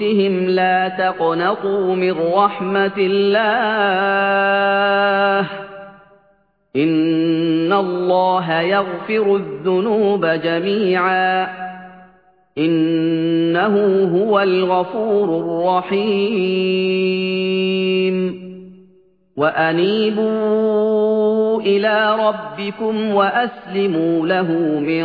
أَنفُسِهِمْ لَا تَقْنَطُوا مِن رَّحْمَةِ اللَّهِ إِنَّ اللَّهَ يَغْفِرُ الذُّنُوبَ جَمِيعًا إِنَّهُ هُوَ الْغَفُورُ الرَّحِيمُ وَأَنِيبُوا إِلَىٰ رَبِّكُمْ وَأَسْلِمُوا لَهُ مِن